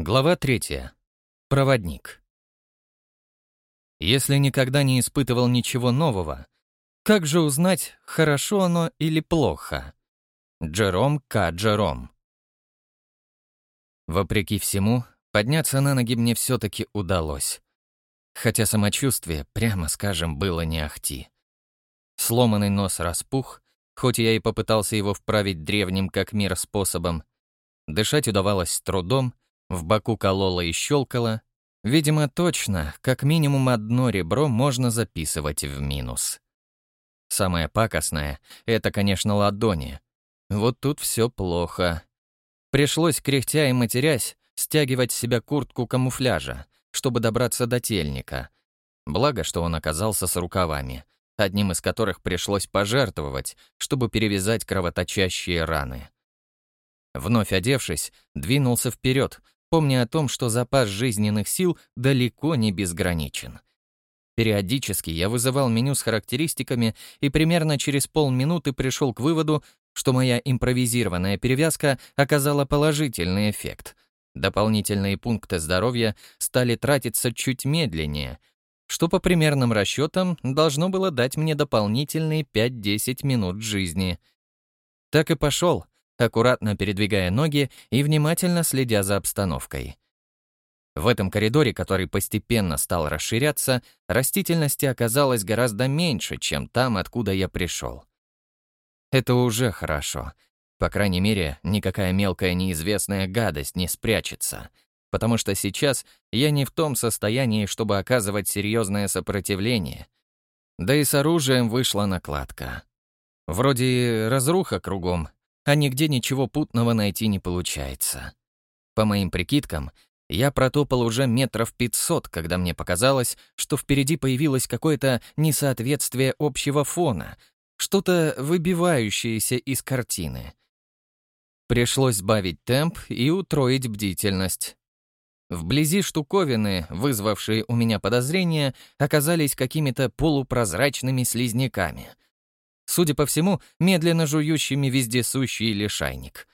Глава третья. Проводник. Если никогда не испытывал ничего нового, как же узнать, хорошо оно или плохо? Джером К. Джером. Вопреки всему, подняться на ноги мне все-таки удалось. Хотя самочувствие, прямо скажем, было не ахти. Сломанный нос распух, хоть я и попытался его вправить древним как мир способом. Дышать удавалось с трудом, в боку кололо и щелкало. Видимо, точно, как минимум одно ребро можно записывать в минус. Самое пакостное — это, конечно, ладони. Вот тут все плохо. Пришлось, кряхтя и матерясь, стягивать с себя куртку камуфляжа, чтобы добраться до тельника. Благо, что он оказался с рукавами, одним из которых пришлось пожертвовать, чтобы перевязать кровоточащие раны. Вновь одевшись, двинулся вперед, помня о том, что запас жизненных сил далеко не безграничен. Периодически я вызывал меню с характеристиками и примерно через полминуты пришел к выводу, что моя импровизированная перевязка оказала положительный эффект. Дополнительные пункты здоровья стали тратиться чуть медленнее, что по примерным расчетам должно было дать мне дополнительные 5-10 минут жизни. Так и пошел — аккуратно передвигая ноги и внимательно следя за обстановкой. В этом коридоре, который постепенно стал расширяться, растительности оказалось гораздо меньше, чем там, откуда я пришел. Это уже хорошо. По крайней мере, никакая мелкая неизвестная гадость не спрячется, потому что сейчас я не в том состоянии, чтобы оказывать серьезное сопротивление. Да и с оружием вышла накладка. Вроде разруха кругом, а нигде ничего путного найти не получается. По моим прикидкам, я протопал уже метров пятьсот, когда мне показалось, что впереди появилось какое-то несоответствие общего фона, что-то выбивающееся из картины. Пришлось сбавить темп и утроить бдительность. Вблизи штуковины, вызвавшие у меня подозрения, оказались какими-то полупрозрачными слизняками — судя по всему, медленно жующими вездесущий лишайник.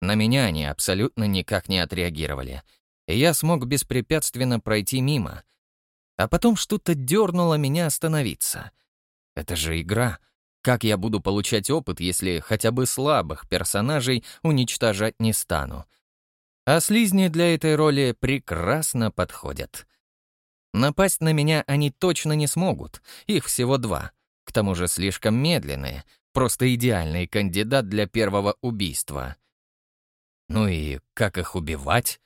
На меня они абсолютно никак не отреагировали, и я смог беспрепятственно пройти мимо. А потом что-то дернуло меня остановиться. Это же игра. Как я буду получать опыт, если хотя бы слабых персонажей уничтожать не стану? А слизни для этой роли прекрасно подходят. Напасть на меня они точно не смогут, их всего два — к тому же слишком медленные, просто идеальный кандидат для первого убийства. Ну и как их убивать?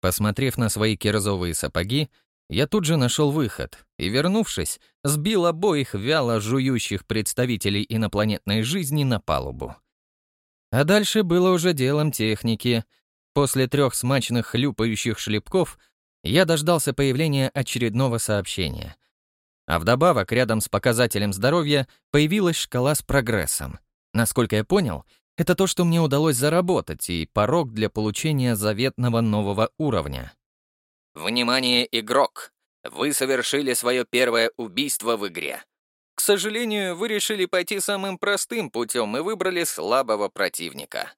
Посмотрев на свои кирзовые сапоги, я тут же нашел выход и, вернувшись, сбил обоих вяло жующих представителей инопланетной жизни на палубу. А дальше было уже делом техники. После трех смачных хлюпающих шлепков я дождался появления очередного сообщения. А вдобавок, рядом с показателем здоровья появилась шкала с прогрессом. Насколько я понял, это то, что мне удалось заработать, и порог для получения заветного нового уровня. Внимание, игрок! Вы совершили свое первое убийство в игре. К сожалению, вы решили пойти самым простым путем и выбрали слабого противника.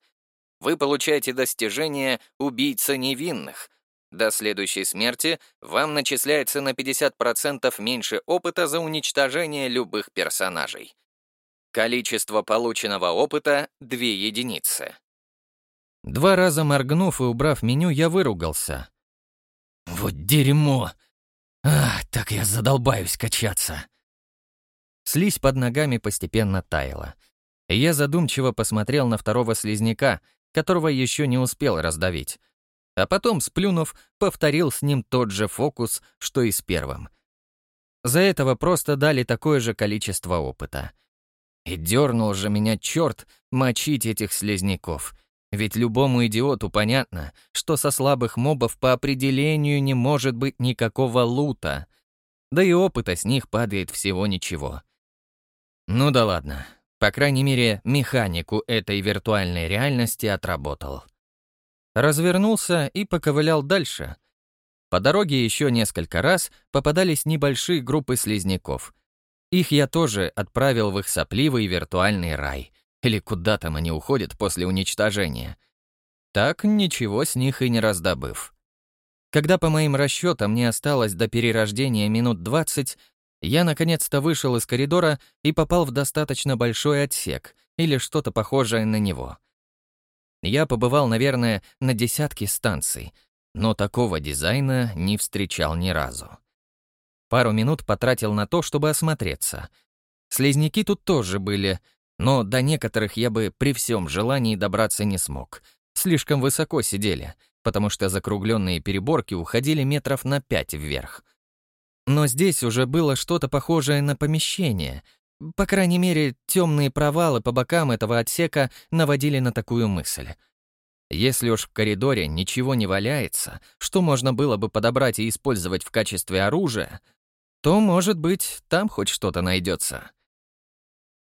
Вы получаете достижение «Убийца невинных», до следующей смерти вам начисляется на 50% меньше опыта за уничтожение любых персонажей. Количество полученного опыта — 2 единицы. Два раза моргнув и убрав меню, я выругался. «Вот дерьмо! Ах, так я задолбаюсь качаться!» Слизь под ногами постепенно таяла. Я задумчиво посмотрел на второго слизняка, которого еще не успел раздавить, а потом, сплюнув, повторил с ним тот же фокус, что и с первым. За этого просто дали такое же количество опыта. И дернул же меня черт мочить этих слезняков. Ведь любому идиоту понятно, что со слабых мобов по определению не может быть никакого лута. Да и опыта с них падает всего ничего. Ну да ладно. По крайней мере, механику этой виртуальной реальности отработал развернулся и поковылял дальше. По дороге еще несколько раз попадались небольшие группы слизняков. Их я тоже отправил в их сопливый виртуальный рай. Или куда там они уходят после уничтожения. так ничего с них и не раздобыв. Когда, по моим расчетам, мне осталось до перерождения минут 20, я наконец-то вышел из коридора и попал в достаточно большой отсек или что-то похожее на него. Я побывал, наверное, на десятки станций, но такого дизайна не встречал ни разу. Пару минут потратил на то, чтобы осмотреться. Слизняки тут тоже были, но до некоторых я бы при всем желании добраться не смог. Слишком высоко сидели, потому что закругленные переборки уходили метров на пять вверх. Но здесь уже было что-то похожее на помещение. По крайней мере, темные провалы по бокам этого отсека наводили на такую мысль. Если уж в коридоре ничего не валяется, что можно было бы подобрать и использовать в качестве оружия, то, может быть, там хоть что-то найдется.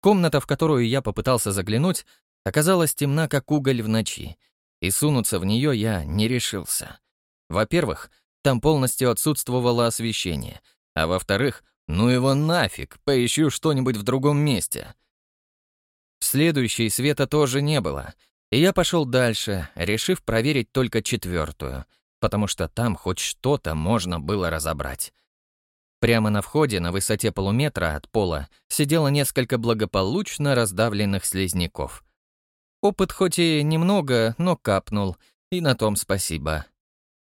Комната, в которую я попытался заглянуть, оказалась темна, как уголь в ночи, и сунуться в нее я не решился. Во-первых, там полностью отсутствовало освещение, а во-вторых, ну его нафиг, поищу что-нибудь в другом месте. В следующей света тоже не было, и я пошел дальше, решив проверить только четвертую, потому что там хоть что-то можно было разобрать. Прямо на входе, на высоте полуметра от пола, сидело несколько благополучно раздавленных слизняков. Опыт хоть и немного, но капнул, и на том спасибо.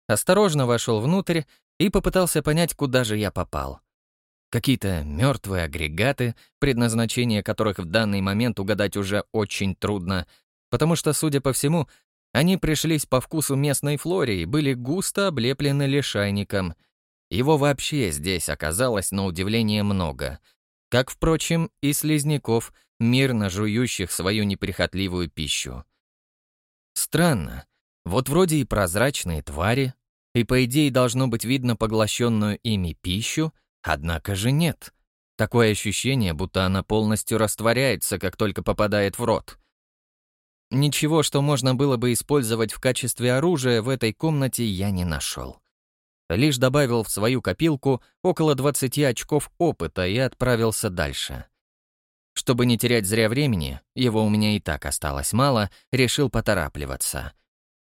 Осторожно вошел внутрь и попытался понять, куда же я попал. Какие-то мертвые агрегаты, предназначение которых в данный момент угадать уже очень трудно, потому что, судя по всему, они пришлись по вкусу местной флоре и были густо облеплены лишайником — его вообще здесь оказалось на удивление много. Как, впрочем, и слизняков, мирно жующих свою неприхотливую пищу. Странно. Вот вроде и прозрачные твари, и по идее должно быть видно поглощенную ими пищу, однако же нет. Такое ощущение, будто она полностью растворяется, как только попадает в рот. Ничего, что можно было бы использовать в качестве оружия, в этой комнате я не нашел лишь добавил в свою копилку около 20 очков опыта и отправился дальше. Чтобы не терять зря времени, его у меня и так осталось мало, решил поторапливаться.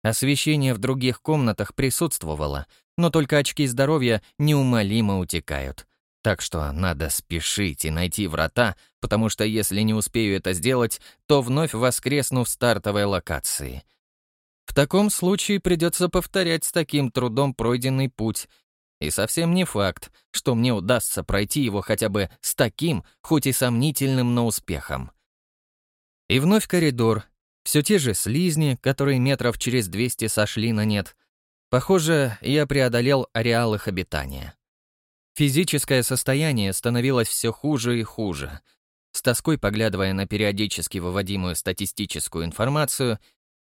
Освещение в других комнатах присутствовало, но только очки здоровья неумолимо утекают. Так что надо спешить и найти врата, потому что если не успею это сделать, то вновь воскресну в стартовой локации — в таком случае придется повторять с таким трудом пройденный путь. И совсем не факт, что мне удастся пройти его хотя бы с таким, хоть и сомнительным, но успехом. И вновь коридор. Все те же слизни, которые метров через 200 сошли на нет. Похоже, я преодолел ареал их обитания. Физическое состояние становилось все хуже и хуже. С тоской поглядывая на периодически выводимую статистическую информацию,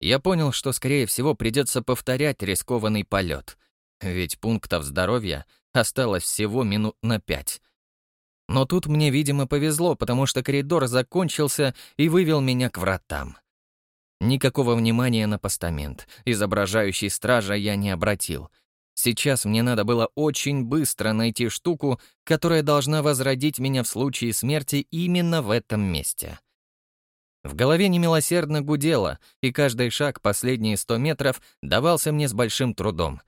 я понял, что, скорее всего, придется повторять рискованный полет, ведь пунктов здоровья осталось всего минут на пять. Но тут мне, видимо, повезло, потому что коридор закончился и вывел меня к вратам. Никакого внимания на постамент, изображающий стража, я не обратил. Сейчас мне надо было очень быстро найти штуку, которая должна возродить меня в случае смерти именно в этом месте. В голове немилосердно гудело, и каждый шаг последние сто метров давался мне с большим трудом.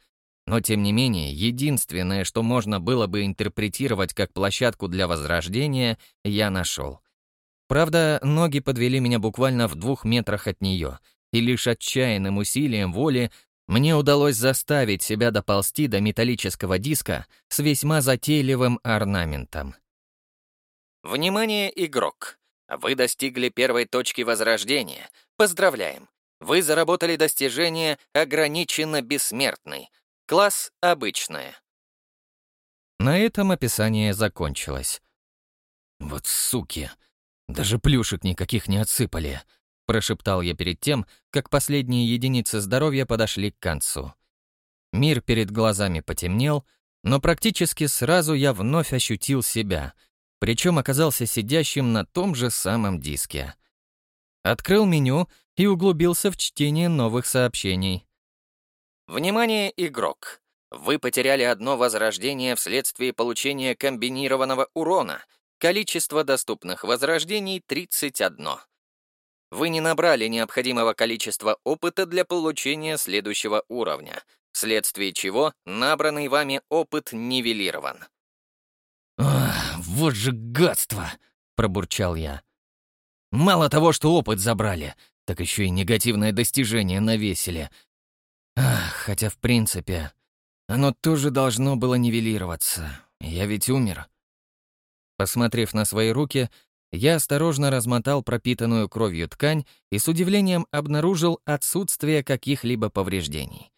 Но, тем не менее, единственное, что можно было бы интерпретировать как площадку для возрождения, я нашел. Правда, ноги подвели меня буквально в двух метрах от нее, и лишь отчаянным усилием воли мне удалось заставить себя доползти до металлического диска с весьма затейливым орнаментом. Внимание, игрок! Вы достигли первой точки возрождения. Поздравляем! Вы заработали достижение «Ограниченно бессмертный». Класс «Обычное». На этом описание закончилось. «Вот суки! Даже плюшек никаких не отсыпали!» прошептал я перед тем, как последние единицы здоровья подошли к концу. Мир перед глазами потемнел, но практически сразу я вновь ощутил себя — причем оказался сидящим на том же самом диске. Открыл меню и углубился в чтение новых сообщений. Внимание, игрок! Вы потеряли одно возрождение вследствие получения комбинированного урона. Количество доступных возрождений — 31. вы не набрали необходимого количества опыта для получения следующего уровня, вследствие чего набранный вами опыт нивелирован. «Ах, вот же гадство!» — пробурчал я. «Мало того, что опыт забрали, так еще и негативное достижение навесили. Хотя, в принципе, оно тоже должно было нивелироваться. Я ведь умер». Посмотрев на свои руки, я осторожно размотал пропитанную кровью ткань и с удивлением обнаружил отсутствие каких-либо повреждений.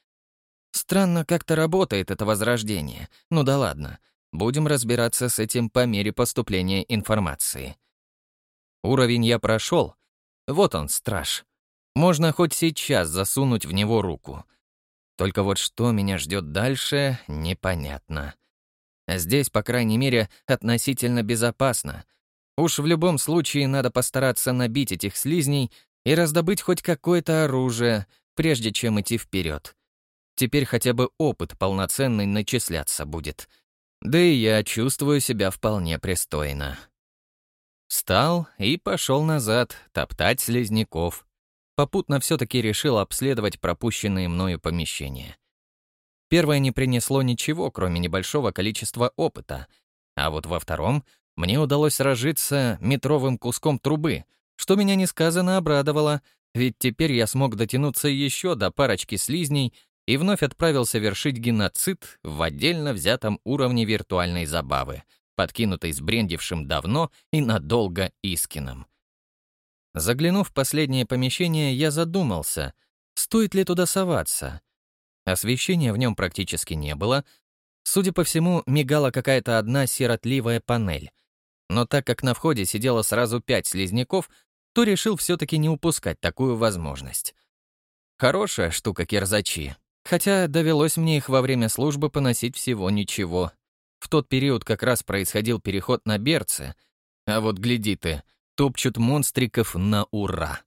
Странно как-то работает это возрождение. Ну да ладно, будем разбираться с этим по мере поступления информации. Уровень я прошел. Вот он, страж. Можно хоть сейчас засунуть в него руку. Только вот что меня ждет дальше, непонятно. Здесь, по крайней мере, относительно безопасно. Уж в любом случае надо постараться набить этих слизней и раздобыть хоть какое-то оружие, прежде чем идти вперед. Теперь хотя бы опыт полноценный начисляться будет. Да и я чувствую себя вполне пристойно. Встал и пошел назад, топтать слизняков. Попутно все-таки решил обследовать пропущенные мною помещения. Первое не принесло ничего, кроме небольшого количества опыта, а вот во втором мне удалось разжиться метровым куском трубы, что меня несказанно обрадовало, ведь теперь я смог дотянуться еще до парочки слизней и вновь отправился вершить геноцид в отдельно взятом уровне виртуальной забавы, подкинутой сбрендившим давно и надолго Искином. Заглянув в последнее помещение, я задумался, стоит ли туда соваться. Освещения в нем практически не было. Судя по всему, мигала какая-то одна сиротливая панель. Но так как на входе сидело сразу пять слизняков, то решил все-таки не упускать такую возможность. Хорошая штука кирзачи, хотя довелось мне их во время службы поносить всего ничего. В тот период как раз происходил переход на берцы, а вот гляди ты, топчут монстриков на ура.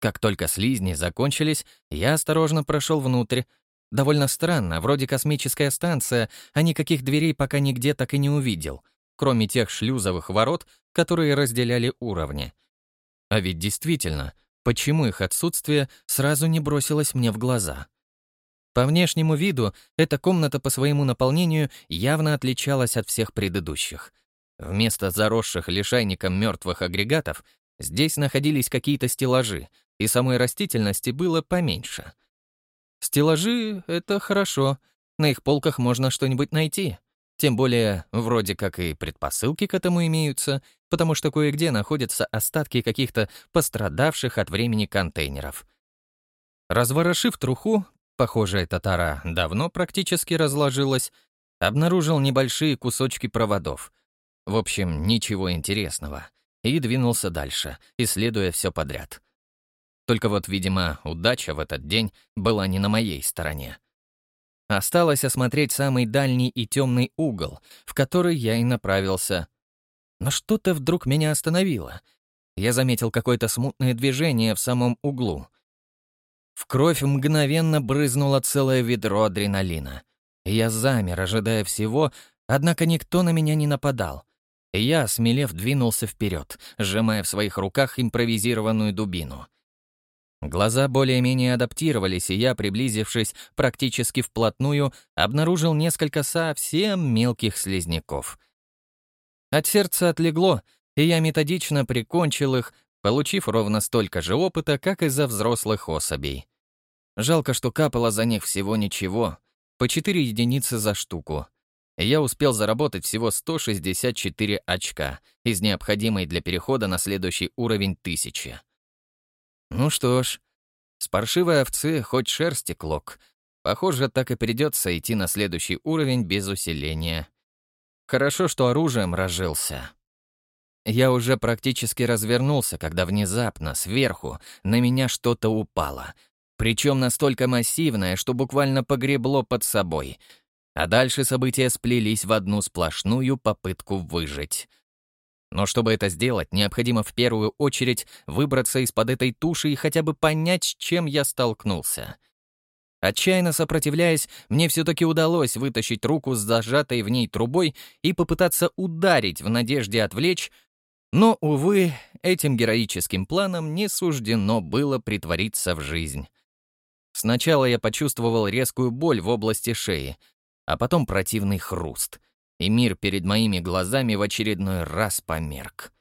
Как только слизни закончились, я осторожно прошел внутрь. Довольно странно, вроде космическая станция, а никаких дверей пока нигде так и не увидел — кроме тех шлюзовых ворот, которые разделяли уровни. А ведь действительно, почему их отсутствие сразу не бросилось мне в глаза? По внешнему виду эта комната по своему наполнению явно отличалась от всех предыдущих. Вместо заросших лишайником мертвых агрегатов здесь находились какие-то стеллажи, и самой растительности было поменьше. Стеллажи — это хорошо, на их полках можно что-нибудь найти. Тем более, вроде как и предпосылки к этому имеются, потому что кое-где находятся остатки каких-то пострадавших от времени контейнеров. Разворошив труху, похоже, эта тара давно практически разложилась, обнаружил небольшие кусочки проводов. В общем, ничего интересного. И двинулся дальше, исследуя все подряд. Только вот, видимо, удача в этот день была не на моей стороне. Осталось осмотреть самый дальний и темный угол, в который я и направился. Но что-то вдруг меня остановило. Я заметил какое-то смутное движение в самом углу. В кровь мгновенно брызнуло целое ведро адреналина. Я замер, ожидая всего, однако никто на меня не нападал. Я, смелев, двинулся вперед, сжимая в своих руках импровизированную дубину — Глаза более-менее адаптировались, и я, приблизившись практически вплотную, обнаружил несколько совсем мелких слизняков. От сердца отлегло, и я методично прикончил их, получив ровно столько же опыта, как и за взрослых особей. Жалко, что капало за них всего ничего, по 4 единицы за штуку. Я успел заработать всего 164 очка из необходимой для перехода на следующий уровень тысячи. Ну что ж, с паршивой овцы хоть шерсти клок. Похоже, так и придется идти на следующий уровень без усиления. Хорошо, что оружием разжился. Я уже практически развернулся, когда внезапно, сверху, на меня что-то упало. Причем настолько массивное, что буквально погребло под собой. А дальше события сплелись в одну сплошную попытку выжить. Но чтобы это сделать, необходимо в первую очередь выбраться из-под этой туши и хотя бы понять, с чем я столкнулся. Отчаянно сопротивляясь, мне все-таки удалось вытащить руку с зажатой в ней трубой и попытаться ударить в надежде отвлечь, Но, увы, этим героическим планом не суждено было притвориться в жизнь. Сначала я почувствовал резкую боль в области шеи, а потом противный хруст, и мир перед моими глазами в очередной раз померк.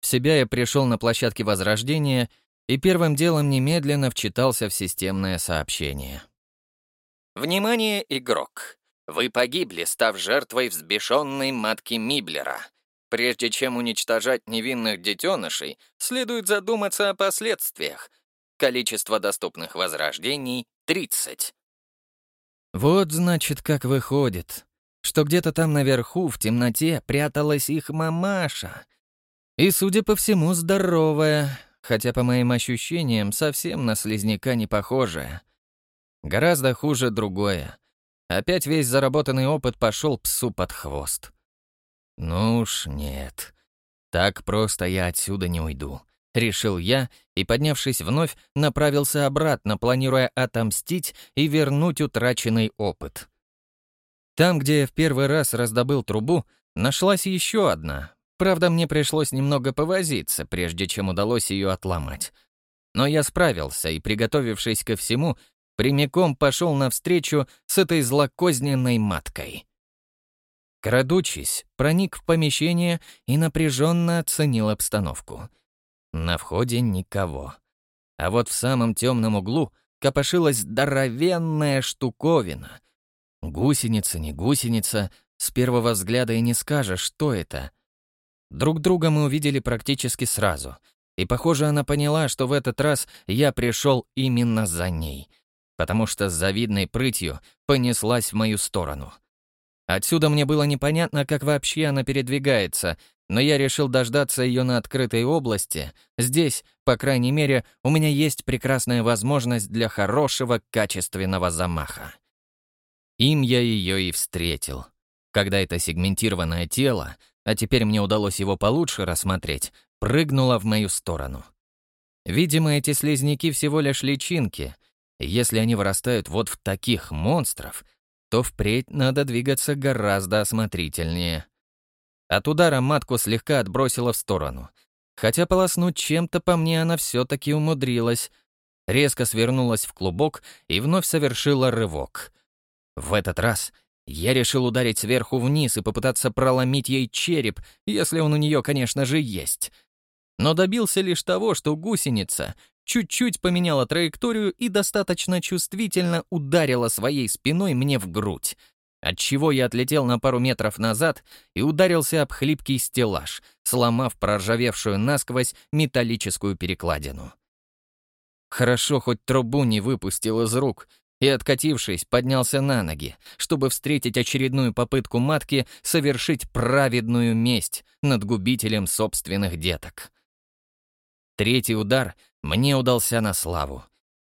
В себя я пришел на площадке Возрождения и первым делом немедленно вчитался в системное сообщение. «Внимание, игрок! Вы погибли, став жертвой взбешенной матки Миблера. Прежде чем уничтожать невинных детенышей, следует задуматься о последствиях. Количество доступных возрождений — 30. Вот, значит, как выходит, что где-то там наверху, в темноте, пряталась их мамаша. И, судя по всему, здоровая, хотя, по моим ощущениям, совсем на слизняка не похожая. Гораздо хуже другое. Опять весь заработанный опыт пошел псу под хвост. Ну уж нет. Так просто я отсюда не уйду. Решил я и, поднявшись вновь, направился обратно, планируя отомстить и вернуть утраченный опыт. Там, где я в первый раз раздобыл трубу, нашлась еще одна. Правда, мне пришлось немного повозиться, прежде чем удалось ее отломать. Но я справился и, приготовившись ко всему, прямиком пошел навстречу с этой злокозненной маткой. Крадучись, проник в помещение и напряженно оценил обстановку. На входе никого. А вот в самом темном углу копошилась здоровенная штуковина. Гусеница, не гусеница, с первого взгляда и не скажешь, что это. Друг друга мы увидели практически сразу. И, похоже, она поняла, что в этот раз я пришел именно за ней, потому что с завидной прытью понеслась в мою сторону — Отсюда мне было непонятно, как вообще она передвигается, но я решил дождаться ее на открытой области. Здесь, по крайней мере, у меня есть прекрасная возможность для хорошего, качественного замаха. Им я ее и встретил. Когда это сегментированное тело, а теперь мне удалось его получше рассмотреть, прыгнуло в мою сторону. Видимо, эти слизняки всего лишь личинки. Если они вырастают вот в таких монстров — то впредь надо двигаться гораздо осмотрительнее. От удара матку слегка отбросила в сторону. Хотя полоснуть чем-то по мне она все-таки умудрилась. Резко свернулась в клубок и вновь совершила рывок. В этот раз я решил ударить сверху вниз и попытаться проломить ей череп, если он у нее, конечно же, есть. Но добился лишь того, что гусеница чуть-чуть поменяла траекторию и достаточно чувствительно ударила своей спиной мне в грудь, отчего я отлетел на пару метров назад и ударился об хлипкий стеллаж, сломав проржавевшую насквозь металлическую перекладину. Хорошо, хоть трубу не выпустил из рук, и, откатившись, поднялся на ноги, чтобы встретить очередную попытку матки совершить праведную месть над губителем собственных деток. Третий удар мне удался на славу.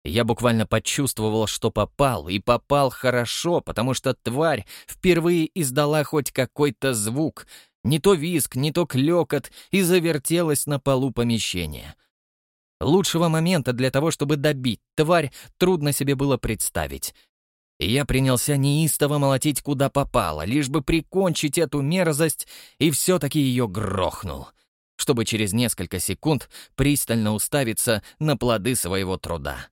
Я буквально почувствовал, что попал, и попал хорошо, потому что тварь впервые издала хоть какой-то звук, не то визг, не то клёкот, и завертелась на полу помещения. Лучшего момента для того, чтобы добить тварь, трудно себе было представить. Я принялся неистово молотить куда попало, лишь бы прикончить эту мерзость, и все-таки ее грохнул чтобы через несколько секунд пристально уставиться на плоды своего труда.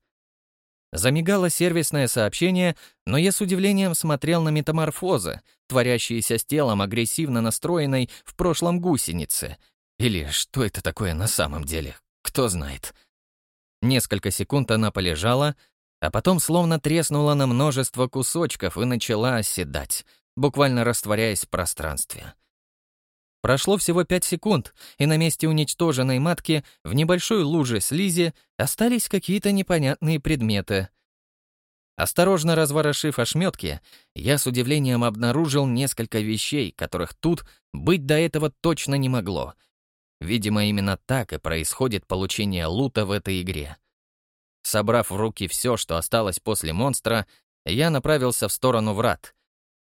Замигало сервисное сообщение, но я с удивлением смотрел на метаморфозы, творящиеся с телом агрессивно настроенной в прошлом гусеницы. Или что это такое на самом деле, кто знает. Несколько секунд она полежала, а потом словно треснула на множество кусочков и начала оседать, буквально растворяясь в пространстве. Прошло всего пять секунд, и на месте уничтоженной матки в небольшой луже слизи остались какие-то непонятные предметы. Осторожно разворошив ошметки, я с удивлением обнаружил несколько вещей, которых тут быть до этого точно не могло. Видимо, именно так и происходит получение лута в этой игре. Собрав в руки все, что осталось после монстра, я направился в сторону врат,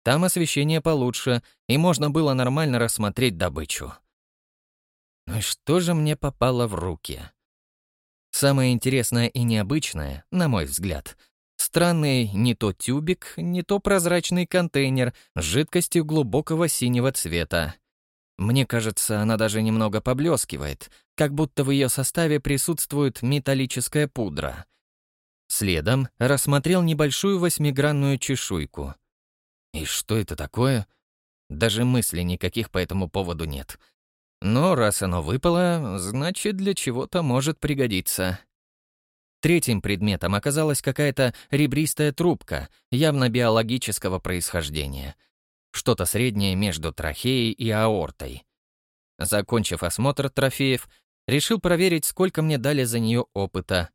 там освещение получше, и можно было нормально рассмотреть добычу. Ну и что же мне попало в руки? Самое интересное и необычное, на мой взгляд, странный не то тюбик, не то прозрачный контейнер с жидкостью глубокого синего цвета. Мне кажется, она даже немного поблескивает, как будто в ее составе присутствует металлическая пудра. Следом рассмотрел небольшую восьмигранную чешуйку. И что это такое? Даже мыслей никаких по этому поводу нет. Но раз оно выпало, значит, для чего-то может пригодиться. Третьим предметом оказалась какая-то ребристая трубка, явно биологического происхождения. Что-то среднее между трахеей и аортой. Закончив осмотр трофеев, решил проверить, сколько мне дали за нее опыта.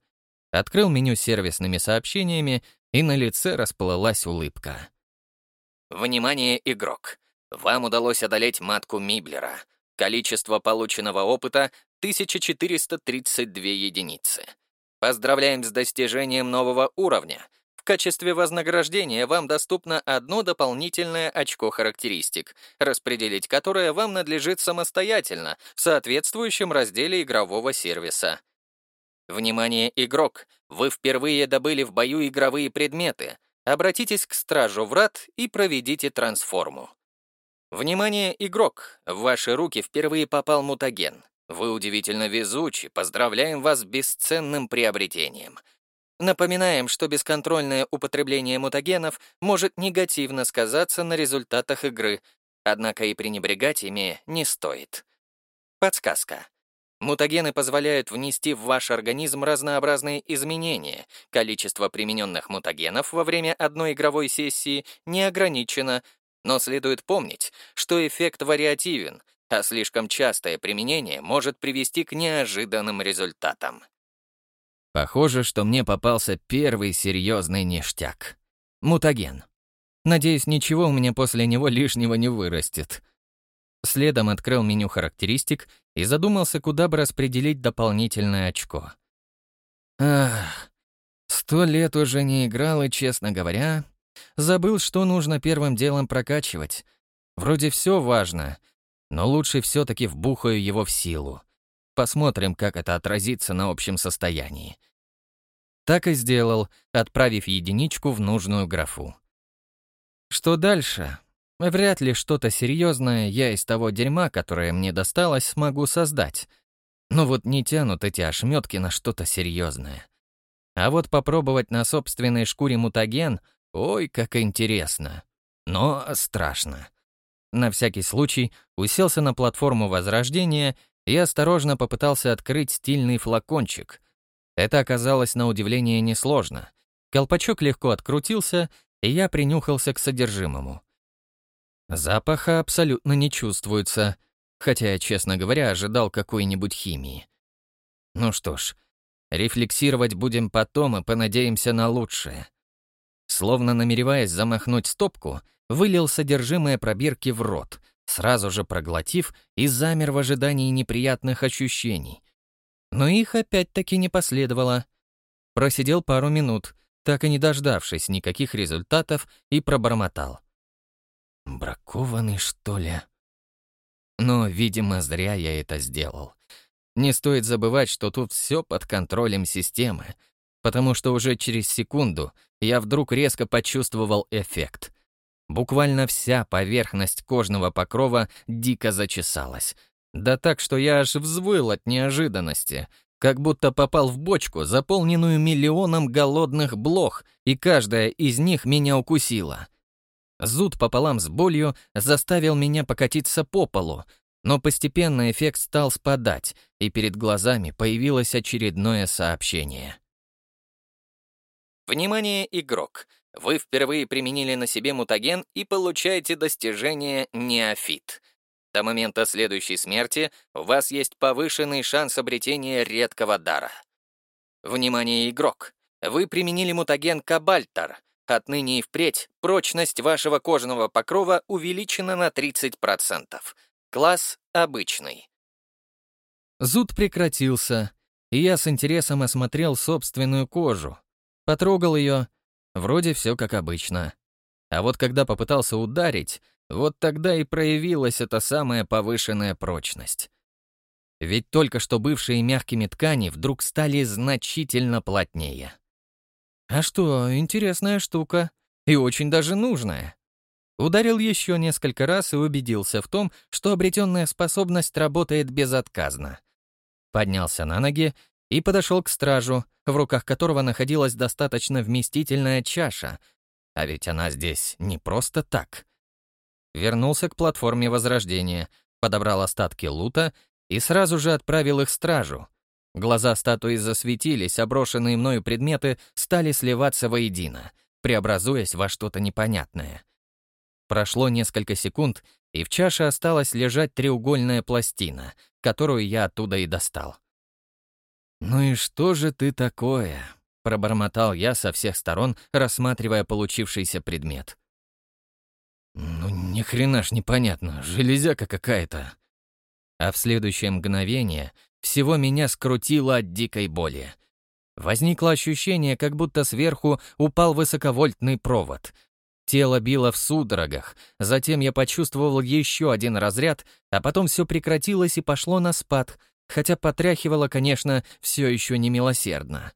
Открыл меню сервисными сообщениями, и на лице расплылась улыбка. «Внимание, игрок! Вам удалось одолеть матку Миблера. Количество полученного опыта — 1432 единицы. Поздравляем с достижением нового уровня. Качестве вознаграждения вам доступно одно дополнительное очко характеристик, распределить которое вам надлежит самостоятельно в соответствующем разделе игрового сервиса. Внимание, игрок! Вы впервые добыли в бою игровые предметы. Обратитесь к Стражу Врат и проведите трансформу. Внимание, игрок! В ваши руки впервые попал мутаген. Вы удивительно везучи, поздравляем вас с бесценным приобретением. Напоминаем, что бесконтрольное употребление мутагенов может негативно сказаться на результатах игры, однако и пренебрегать ими не стоит. Подсказка. Мутагены позволяют внести в ваш организм разнообразные изменения. Количество примененных мутагенов во время одной игровой сессии не ограничено, но следует помнить, что эффект вариативен, а слишком частое применение может привести к неожиданным результатам. Похоже, что мне попался первый серьезный ништяк. Мутаген. Надеюсь, ничего у меня после него лишнего не вырастет. Следом открыл меню характеристик и задумался, куда бы распределить дополнительное очко. Ах, сто лет уже не играл и, честно говоря, забыл, что нужно первым делом прокачивать. Вроде все важно, но лучше все-таки вбухаю его в силу. Посмотрим, как это отразится на общем состоянии. Так и сделал, отправив единичку в нужную графу. Что дальше? Вряд ли что-то серьезное я из того дерьма, которое мне досталось, смогу создать. Но вот не тянут эти ошметки на что-то серьезное. А вот попробовать на собственной шкуре мутаген, ой, как интересно. Но страшно. На всякий случай уселся на платформу Возрождения и осторожно попытался открыть стильный флакончик. Это оказалось на удивление несложно. Колпачок легко открутился, и я принюхался к содержимому. Запаха абсолютно не чувствуется, хотя я, честно говоря, ожидал какой-нибудь химии. Ну что ж, рефлексировать будем потом и понадеемся на лучшее. Словно намереваясь замахнуть стопку, вылил содержимое пробирки в рот, сразу же проглотив и замер в ожидании неприятных ощущений. Но их опять-таки не последовало. Просидел пару минут, так и не дождавшись никаких результатов, и пробормотал. «Бракованный, что ли?» Но, видимо, зря я это сделал. Не стоит забывать, что тут все под контролем системы, потому что уже через секунду я вдруг резко почувствовал эффект — Буквально вся поверхность кожного покрова дико зачесалась. Да так, что я аж взвыл от неожиданности, как будто попал в бочку, заполненную миллионом голодных блох, и каждая из них меня укусила. Зуд пополам с болью заставил меня покатиться по полу, но постепенно эффект стал спадать, и перед глазами появилось очередное сообщение. «Внимание, игрок! Вы впервые применили на себе мутаген и получаете достижение «Неофит». До момента следующей смерти у вас есть повышенный шанс обретения редкого дара. Внимание, игрок! Вы применили мутаген «Кабальтар». Отныне и впредь прочность вашего кожного покрова увеличена на 30%. Класс обычный. Зуд прекратился, и я с интересом осмотрел собственную кожу. Потрогал ее Вроде все как обычно. А вот когда попытался ударить, вот тогда и проявилась эта самая повышенная прочность. Ведь только что бывшие мягкими ткани вдруг стали значительно плотнее. А что, интересная штука. И очень даже нужная. Ударил еще несколько раз и убедился в том, что обретенная способность работает безотказно. Поднялся на ноги и подошел к стражу, в руках которого находилась достаточно вместительная чаша, а ведь она здесь не просто так. Вернулся к платформе Возрождения, подобрал остатки лута и сразу же отправил их стражу. Глаза статуи засветились, а мною предметы стали сливаться воедино, преобразуясь во что-то непонятное. Прошло несколько секунд, и в чаше осталась лежать треугольная пластина, которую я оттуда и достал. «Ну и что же ты такое?» — пробормотал я со всех сторон, рассматривая получившийся предмет. «Ну, ни хрена ж непонятно, железяка какая-то». А в следующее мгновение всего меня скрутило от дикой боли. Возникло ощущение, как будто сверху упал высоковольтный провод — Тело било в судорогах, затем я почувствовал еще один разряд, а потом все прекратилось и пошло на спад, хотя потряхивало, конечно, все еще немилосердно.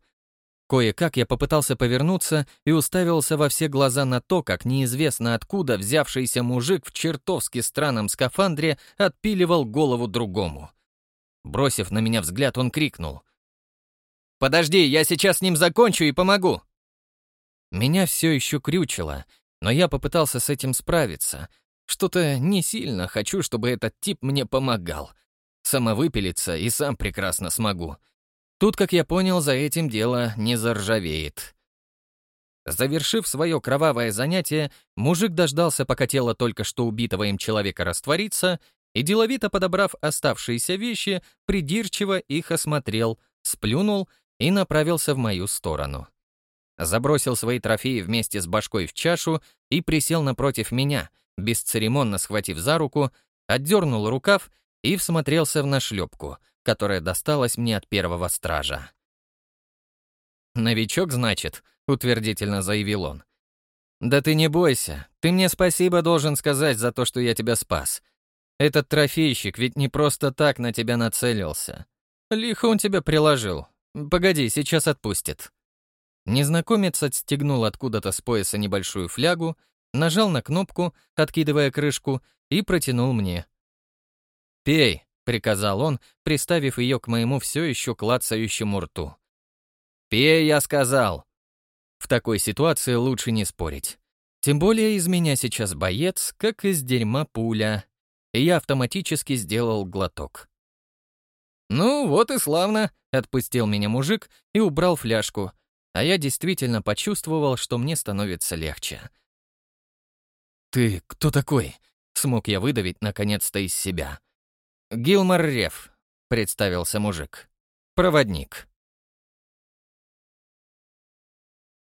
Кое-как я попытался повернуться и уставился во все глаза на то, как неизвестно откуда взявшийся мужик в чертовски странном скафандре отпиливал голову другому. Бросив на меня взгляд, он крикнул. «Подожди, я сейчас с ним закончу и помогу!» Меня все еще крючило, но я попытался с этим справиться. Что-то не сильно хочу, чтобы этот тип мне помогал. Самовыпилиться и сам прекрасно смогу. Тут, как я понял, за этим дело не заржавеет. Завершив свое кровавое занятие, мужик дождался, пока тело только что убитого им человека растворится, и, деловито подобрав оставшиеся вещи, придирчиво их осмотрел, сплюнул и направился в мою сторону забросил свои трофеи вместе с башкой в чашу и присел напротив меня, бесцеремонно схватив за руку, отдернул рукав и всмотрелся в нашлепку, которая досталась мне от первого стража. «Новичок, значит?» — утвердительно заявил он. «Да ты не бойся, ты мне спасибо должен сказать за то, что я тебя спас. Этот трофейщик ведь не просто так на тебя нацелился. Лихо он тебя приложил. Погоди, сейчас отпустит». Незнакомец отстегнул откуда-то с пояса небольшую флягу, нажал на кнопку, откидывая крышку, и протянул мне. «Пей», — приказал он, приставив ее к моему все еще клацающему рту. «Пей, я сказал!» В такой ситуации лучше не спорить. Тем более из меня сейчас боец, как из дерьма пуля. И я автоматически сделал глоток. «Ну, вот и славно», — отпустил меня мужик и убрал фляжку, а я действительно почувствовал, что мне становится легче. «Ты кто такой?» — смог я выдавить наконец-то из себя. «Гилмар Рев», — представился мужик. «Проводник».